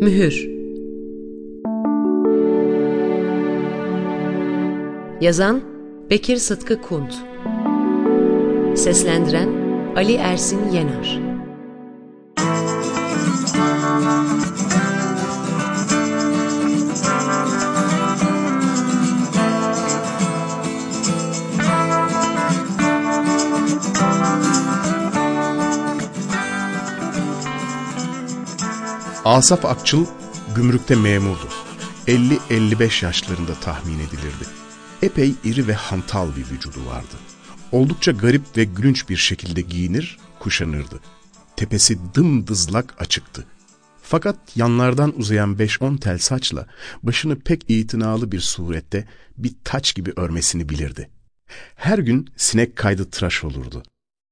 Mühür. Yazan Bekir Sıtkı Kunt. Seslendiren Ali Ersin Yener Asaf Akçıl gümrükte memurdu. 50-55 yaşlarında tahmin edilirdi. Epey iri ve hantal bir vücudu vardı. Oldukça garip ve gülünç bir şekilde giyinir, kuşanırdı. Tepesi dımdızlak açıktı. Fakat yanlardan uzayan 5-10 tel saçla başını pek itinalı bir surette bir taç gibi örmesini bilirdi. Her gün sinek kaydı tıraş olurdu.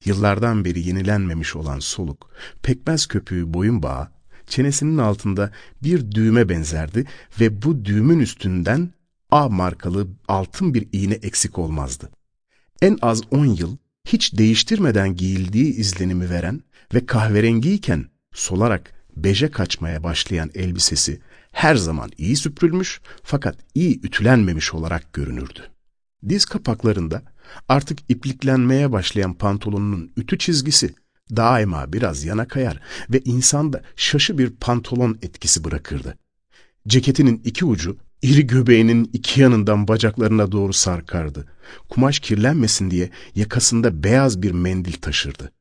Yıllardan beri yenilenmemiş olan soluk, pekmez köpüğü boyun bağı, çenesinin altında bir düğme benzerdi ve bu düğümün üstünden A markalı altın bir iğne eksik olmazdı. En az 10 yıl hiç değiştirmeden giyildiği izlenimi veren ve kahverengiyken solarak beje kaçmaya başlayan elbisesi her zaman iyi süpürülmüş fakat iyi ütülenmemiş olarak görünürdü. Diz kapaklarında artık ipliklenmeye başlayan pantolonunun ütü çizgisi daima biraz yana kayar ve insanda şaşı bir pantolon etkisi bırakırdı. Ceketinin iki ucu iri göbeğinin iki yanından bacaklarına doğru sarkardı. Kumaş kirlenmesin diye yakasında beyaz bir mendil taşırdı.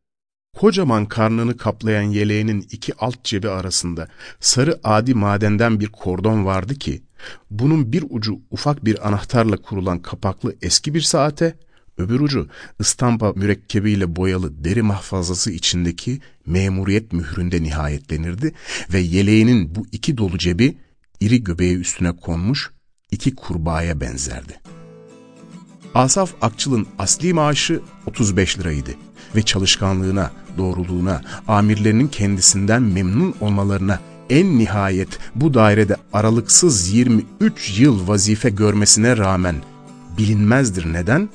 Kocaman karnını kaplayan yeleğinin iki alt cebi arasında sarı adi madenden bir kordon vardı ki, bunun bir ucu ufak bir anahtarla kurulan kapaklı eski bir saate, öbür ucu ıstampa mürekkebiyle boyalı deri mahfazası içindeki memuriyet mühründe nihayetlenirdi ve yeleğinin bu iki dolu cebi iri göbeği üstüne konmuş iki kurbağaya benzerdi. Asaf Akçıl'ın asli maaşı 35 liraydı ve çalışkanlığına, doğruluğuna, amirlerinin kendisinden memnun olmalarına en nihayet bu dairede aralıksız 23 yıl vazife görmesine rağmen bilinmezdir neden?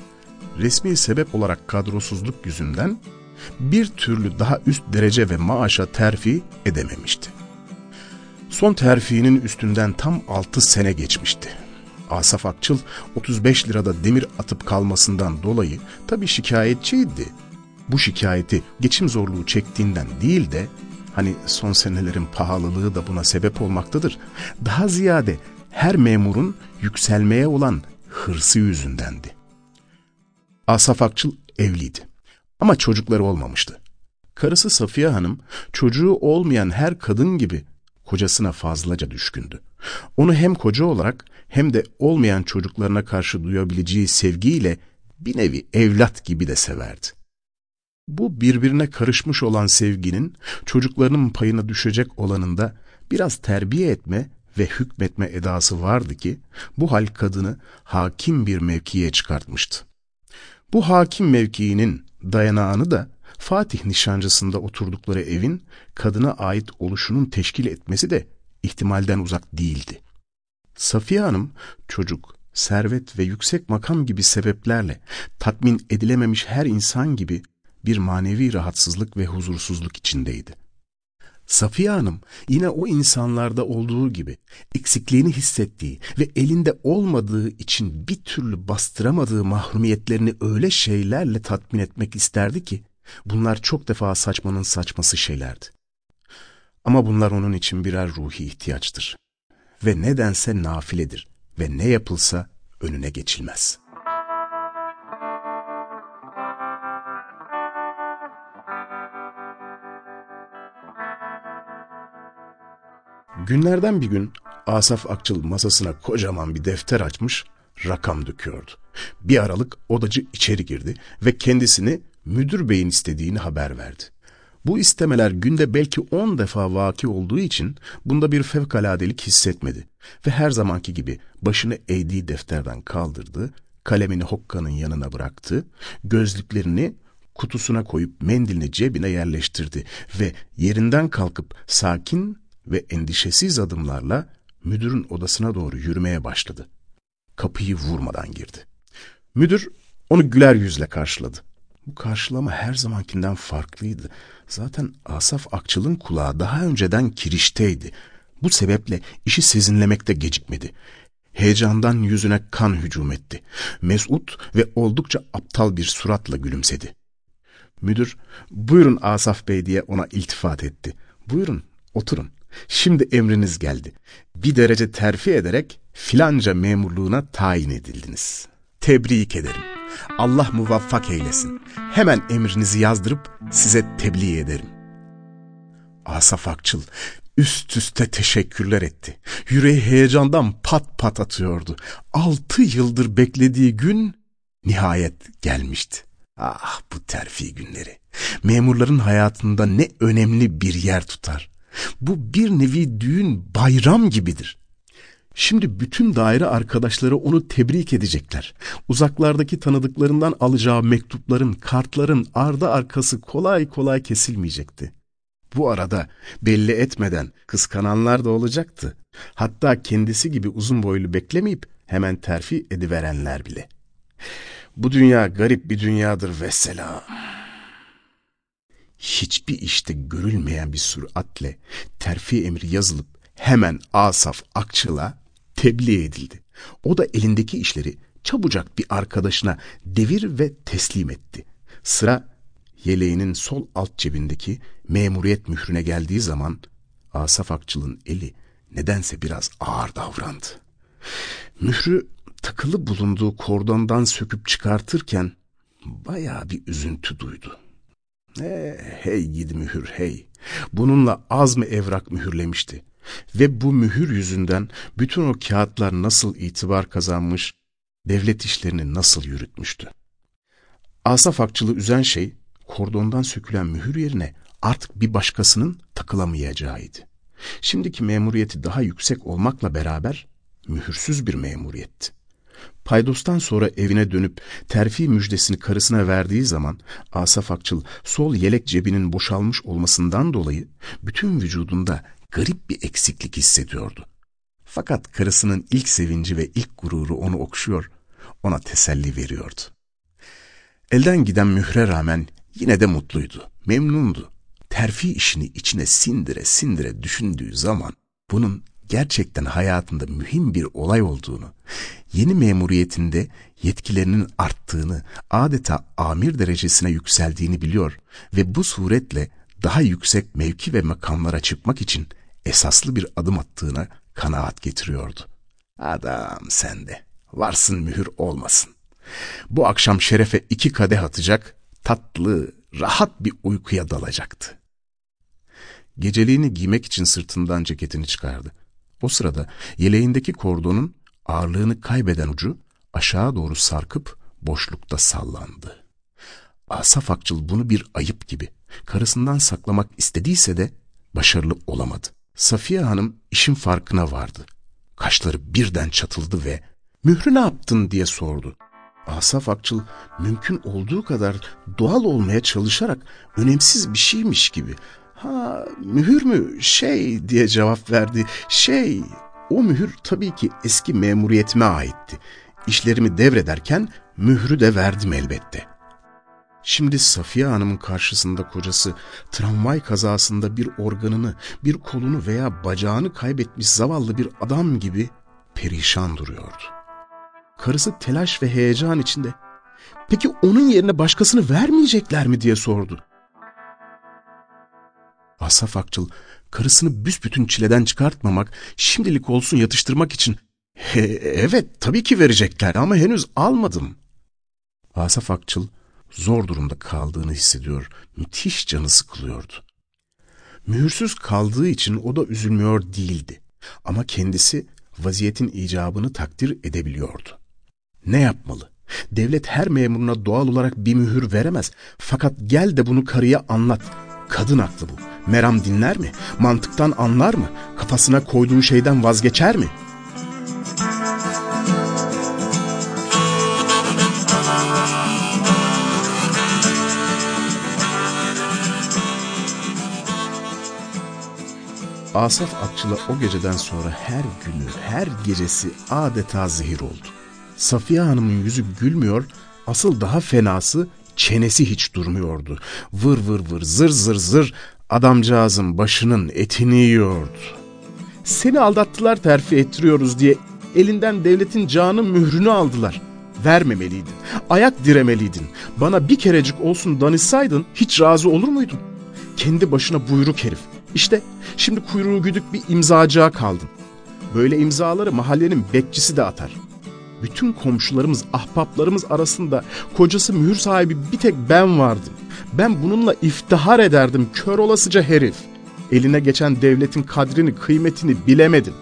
Resmi sebep olarak kadrosuzluk yüzünden bir türlü daha üst derece ve maaşa terfi edememişti. Son terfinin üstünden tam 6 sene geçmişti. Asaf Akçıl 35 lirada demir atıp kalmasından dolayı tabii şikayetçiydi. Bu şikayeti geçim zorluğu çektiğinden değil de hani son senelerin pahalılığı da buna sebep olmaktadır. Daha ziyade her memurun yükselmeye olan hırsı yüzündendi. Asaf Akçıl evliydi ama çocukları olmamıştı. Karısı Safiye Hanım çocuğu olmayan her kadın gibi kocasına fazlaca düşkündü. Onu hem koca olarak hem de olmayan çocuklarına karşı duyabileceği sevgiyle bir nevi evlat gibi de severdi. Bu birbirine karışmış olan sevginin çocuklarının payına düşecek olanında biraz terbiye etme ve hükmetme edası vardı ki bu hal kadını hakim bir mevkiye çıkartmıştı. Bu hakim mevkiinin dayanağını da Fatih nişancısında oturdukları evin kadına ait oluşunun teşkil etmesi de ihtimalden uzak değildi. Safiye Hanım çocuk, servet ve yüksek makam gibi sebeplerle tatmin edilememiş her insan gibi bir manevi rahatsızlık ve huzursuzluk içindeydi. Safiye Hanım yine o insanlarda olduğu gibi eksikliğini hissettiği ve elinde olmadığı için bir türlü bastıramadığı mahrumiyetlerini öyle şeylerle tatmin etmek isterdi ki Bunlar çok defa saçmanın saçması şeylerdi. Ama bunlar onun için birer ruhi ihtiyaçtır. Ve nedense nafiledir ve ne yapılsa önüne geçilmez. Günlerden bir gün Asaf Akçıl masasına kocaman bir defter açmış, rakam döküyordu. Bir aralık odacı içeri girdi ve kendisini müdür beyin istediğini haber verdi. Bu istemeler günde belki on defa vaki olduğu için bunda bir fevkaladelik hissetmedi ve her zamanki gibi başını eğdiği defterden kaldırdı, kalemini hokkanın yanına bıraktı, gözlüklerini kutusuna koyup mendilini cebine yerleştirdi ve yerinden kalkıp sakin ve endişesiz adımlarla müdürün odasına doğru yürümeye başladı. Kapıyı vurmadan girdi. Müdür onu güler yüzle karşıladı. Bu karşılama her zamankinden farklıydı. Zaten Asaf Akçıl'ın kulağı daha önceden kirişteydi. Bu sebeple işi sezinlemekte gecikmedi. Heyecandan yüzüne kan hücum etti. Mesut ve oldukça aptal bir suratla gülümsedi. Müdür, buyurun Asaf Bey diye ona iltifat etti. Buyurun, oturun. Şimdi emriniz geldi. Bir derece terfi ederek filanca memurluğuna tayin edildiniz. Tebrik ederim. Allah muvaffak eylesin. Hemen emrinizi yazdırıp size tebliğ ederim. Asaf Akçıl üst üste teşekkürler etti. Yüreği heyecandan pat pat atıyordu. Altı yıldır beklediği gün nihayet gelmişti. Ah bu terfi günleri. Memurların hayatında ne önemli bir yer tutar. Bu bir nevi düğün bayram gibidir. Şimdi bütün daire arkadaşları onu tebrik edecekler. Uzaklardaki tanıdıklarından alacağı mektupların, kartların ardı arkası kolay kolay kesilmeyecekti. Bu arada belli etmeden kıskananlar da olacaktı. Hatta kendisi gibi uzun boylu beklemeyip hemen terfi ediverenler bile. Bu dünya garip bir dünyadır vesselam. Hiçbir işte görülmeyen bir süratle terfi emri yazılıp hemen Asaf Akçıl'a tebliğ edildi. O da elindeki işleri çabucak bir arkadaşına devir ve teslim etti. Sıra yeleğinin sol alt cebindeki memuriyet mührüne geldiği zaman Asaf Akçıl'ın eli nedense biraz ağır davrandı. Mührü takılı bulunduğu kordondan söküp çıkartırken baya bir üzüntü duydu. E, hey gidi mühür hey. Bununla az mı evrak mühürlemişti. Ve bu mühür yüzünden bütün o kağıtlar nasıl itibar kazanmış, devlet işlerini nasıl yürütmüştü. Asaf Akçıl'ı üzen şey, kordondan sökülen mühür yerine artık bir başkasının takılamayacağıydı. Şimdiki memuriyeti daha yüksek olmakla beraber mühürsüz bir memuriyetti. Paydos'tan sonra evine dönüp terfi müjdesini karısına verdiği zaman Asaf Akçıl sol yelek cebinin boşalmış olmasından dolayı bütün vücudunda garip bir eksiklik hissediyordu. Fakat karısının ilk sevinci ve ilk gururu onu okşuyor, ona teselli veriyordu. Elden giden mühre rağmen yine de mutluydu, memnundu. Terfi işini içine sindire sindire düşündüğü zaman bunun gerçekten hayatında mühim bir olay olduğunu, yeni memuriyetinde yetkilerinin arttığını, adeta amir derecesine yükseldiğini biliyor ve bu suretle daha yüksek mevki ve makamlara çıkmak için esaslı bir adım attığına kanaat getiriyordu. Adam sende, varsın mühür olmasın. Bu akşam şerefe iki kadeh atacak, tatlı, rahat bir uykuya dalacaktı. Geceliğini giymek için sırtından ceketini çıkardı. O sırada yeleğindeki kordonun ağırlığını kaybeden ucu aşağı doğru sarkıp boşlukta sallandı. Asaf Akçıl bunu bir ayıp gibi karısından saklamak istediyse de başarılı olamadı. Safiye Hanım işin farkına vardı. Kaşları birden çatıldı ve mührü ne yaptın diye sordu. Asaf Akçıl mümkün olduğu kadar doğal olmaya çalışarak önemsiz bir şeymiş gibi Ha mühür mü şey diye cevap verdi. Şey o mühür tabii ki eski memuriyetime aitti. İşlerimi devrederken mührü de verdim elbette. Şimdi Safiye Hanım'ın karşısında kocası tramvay kazasında bir organını, bir kolunu veya bacağını kaybetmiş zavallı bir adam gibi perişan duruyordu. Karısı telaş ve heyecan içinde "Peki onun yerine başkasını vermeyecekler mi?" diye sordu. Asaf Akçıl karısını büsbütün çileden çıkartmamak, şimdilik olsun yatıştırmak için He, evet tabii ki verecekler ama henüz almadım. Asaf Akçıl zor durumda kaldığını hissediyor, müthiş canı sıkılıyordu. Mühürsüz kaldığı için o da üzülmüyor değildi. Ama kendisi vaziyetin icabını takdir edebiliyordu. Ne yapmalı? Devlet her memuruna doğal olarak bir mühür veremez. Fakat gel de bunu karıya anlat. Kadın aklı bu. Meram dinler mi? Mantıktan anlar mı? Kafasına koyduğu şeyden vazgeçer mi? Asaf Akçıl'a o geceden sonra her günü, her gecesi adeta zehir oldu. Safiye Hanım'ın yüzü gülmüyor, asıl daha fenası çenesi hiç durmuyordu. Vır vır vır, zır zır zır Adamcağızın başının etini yiyordu. Seni aldattılar terfi ettiriyoruz diye elinden devletin canı mührünü aldılar. Vermemeliydin. Ayak diremeliydin. Bana bir kerecik olsun danışsaydın hiç razı olur muydun? Kendi başına buyruk herif. İşte şimdi kuyruğu güdük bir imzacığa kaldın. Böyle imzaları mahallenin bekçisi de atar. Bütün komşularımız, ahbaplarımız arasında kocası mühür sahibi bir tek ben vardım. Ben bununla iftihar ederdim kör olasıca herif. Eline geçen devletin kadrini, kıymetini bilemedin.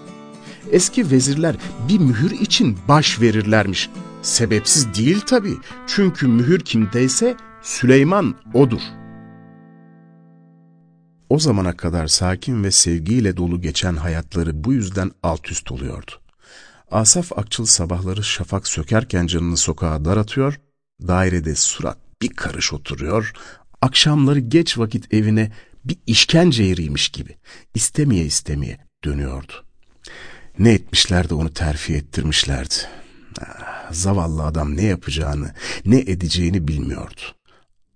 Eski vezirler bir mühür için baş verirlermiş. Sebepsiz değil tabii. Çünkü mühür kimdeyse Süleyman odur. O zamana kadar sakin ve sevgiyle dolu geçen hayatları bu yüzden alt üst oluyordu. Asaf Akçıl sabahları şafak sökerken canını sokağa daratıyor, dairede surat bir karış oturuyor, akşamları geç vakit evine bir işkence yeriymiş gibi istemeye istemeye dönüyordu. Ne etmişler de onu terfi ettirmişlerdi. Ah, zavallı adam ne yapacağını, ne edeceğini bilmiyordu.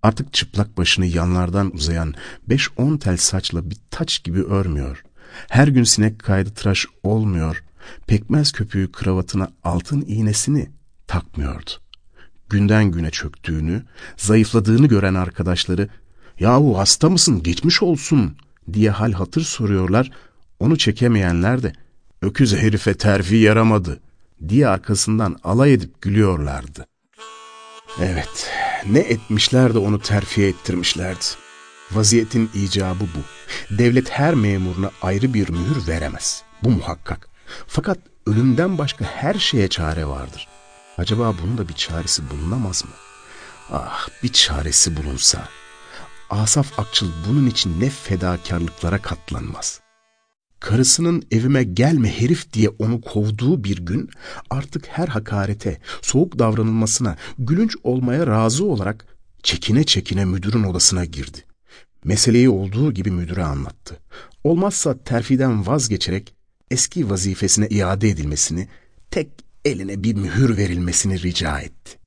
Artık çıplak başını yanlardan uzayan beş on tel saçla bir taç gibi örmüyor. Her gün sinek kaydı tıraş olmuyor. Pekmez köpüğü kravatına altın iğnesini takmıyordu. Günden güne çöktüğünü, zayıfladığını gören arkadaşları ''Yahu hasta mısın, geçmiş olsun'' diye hal hatır soruyorlar. Onu çekemeyenler de ''Öküz herife terfi yaramadı'' diye arkasından alay edip gülüyorlardı. Evet, ne etmişler de onu terfiye ettirmişlerdi. Vaziyetin icabı bu. Devlet her memuruna ayrı bir mühür veremez. Bu muhakkak. Fakat ölümden başka her şeye çare vardır. Acaba bunun da bir çaresi bulunamaz mı? Ah bir çaresi bulunsa. Asaf Akçıl bunun için ne fedakarlıklara katlanmaz. Karısının evime gelme herif diye onu kovduğu bir gün artık her hakarete, soğuk davranılmasına, gülünç olmaya razı olarak çekine çekine müdürün odasına girdi. Meseleyi olduğu gibi müdüre anlattı. Olmazsa terfiden vazgeçerek eski vazifesine iade edilmesini, tek eline bir mühür verilmesini rica etti.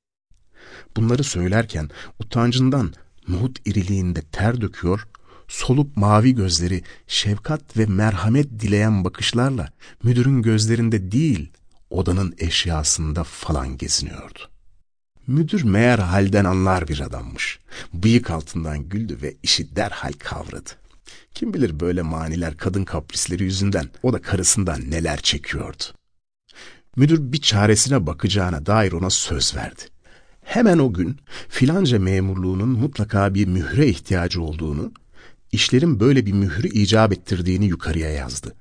Bunları söylerken utancından nohut iriliğinde ter döküyor, solup mavi gözleri şefkat ve merhamet dileyen bakışlarla müdürün gözlerinde değil, odanın eşyasında falan geziniyordu. Müdür meğer halden anlar bir adammış. Bıyık altından güldü ve işi derhal kavradı. Kim bilir böyle maniler kadın kaprisleri yüzünden o da karısından neler çekiyordu. Müdür bir çaresine bakacağına dair ona söz verdi. Hemen o gün filanca memurluğunun mutlaka bir mühre ihtiyacı olduğunu, işlerin böyle bir mührü icap ettirdiğini yukarıya yazdı.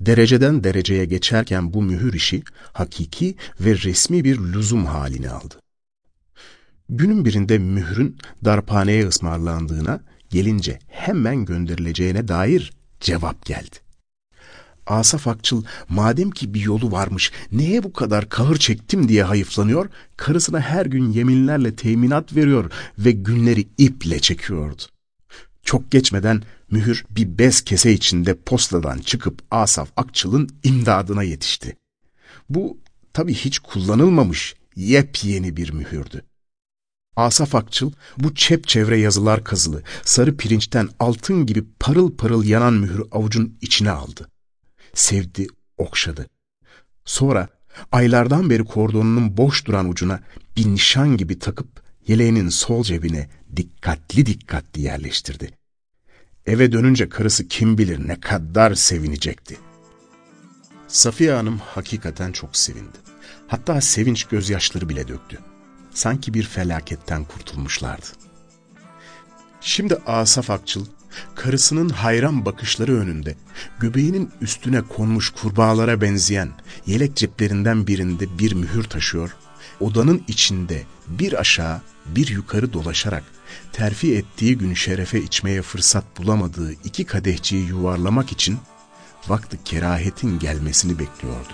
Dereceden dereceye geçerken bu mühür işi hakiki ve resmi bir lüzum halini aldı. Günün birinde mührün darphaneye ısmarlandığına, gelince hemen gönderileceğine dair cevap geldi. Asaf Akçıl madem ki bir yolu varmış neye bu kadar kahır çektim diye hayıflanıyor, karısına her gün yeminlerle teminat veriyor ve günleri iple çekiyordu. Çok geçmeden mühür bir bez kese içinde postadan çıkıp Asaf Akçıl'ın imdadına yetişti. Bu tabii hiç kullanılmamış yepyeni bir mühürdü. Asaf Akçıl bu çep çevre yazılar kazılı, sarı pirinçten altın gibi parıl parıl yanan mührü avucun içine aldı. Sevdi, okşadı. Sonra aylardan beri kordonunun boş duran ucuna bir nişan gibi takıp yeleğinin sol cebine dikkatli dikkatli yerleştirdi. Eve dönünce karısı kim bilir ne kadar sevinecekti. Safiye Hanım hakikaten çok sevindi. Hatta sevinç gözyaşları bile döktü. Sanki bir felaketten kurtulmuşlardı. Şimdi Asaf Akçıl, karısının hayran bakışları önünde, göbeğinin üstüne konmuş kurbağalara benzeyen yelek ceplerinden birinde bir mühür taşıyor, odanın içinde bir aşağı bir yukarı dolaşarak terfi ettiği gün şerefe içmeye fırsat bulamadığı iki kadehciyi yuvarlamak için vakti kerahetin gelmesini bekliyordu.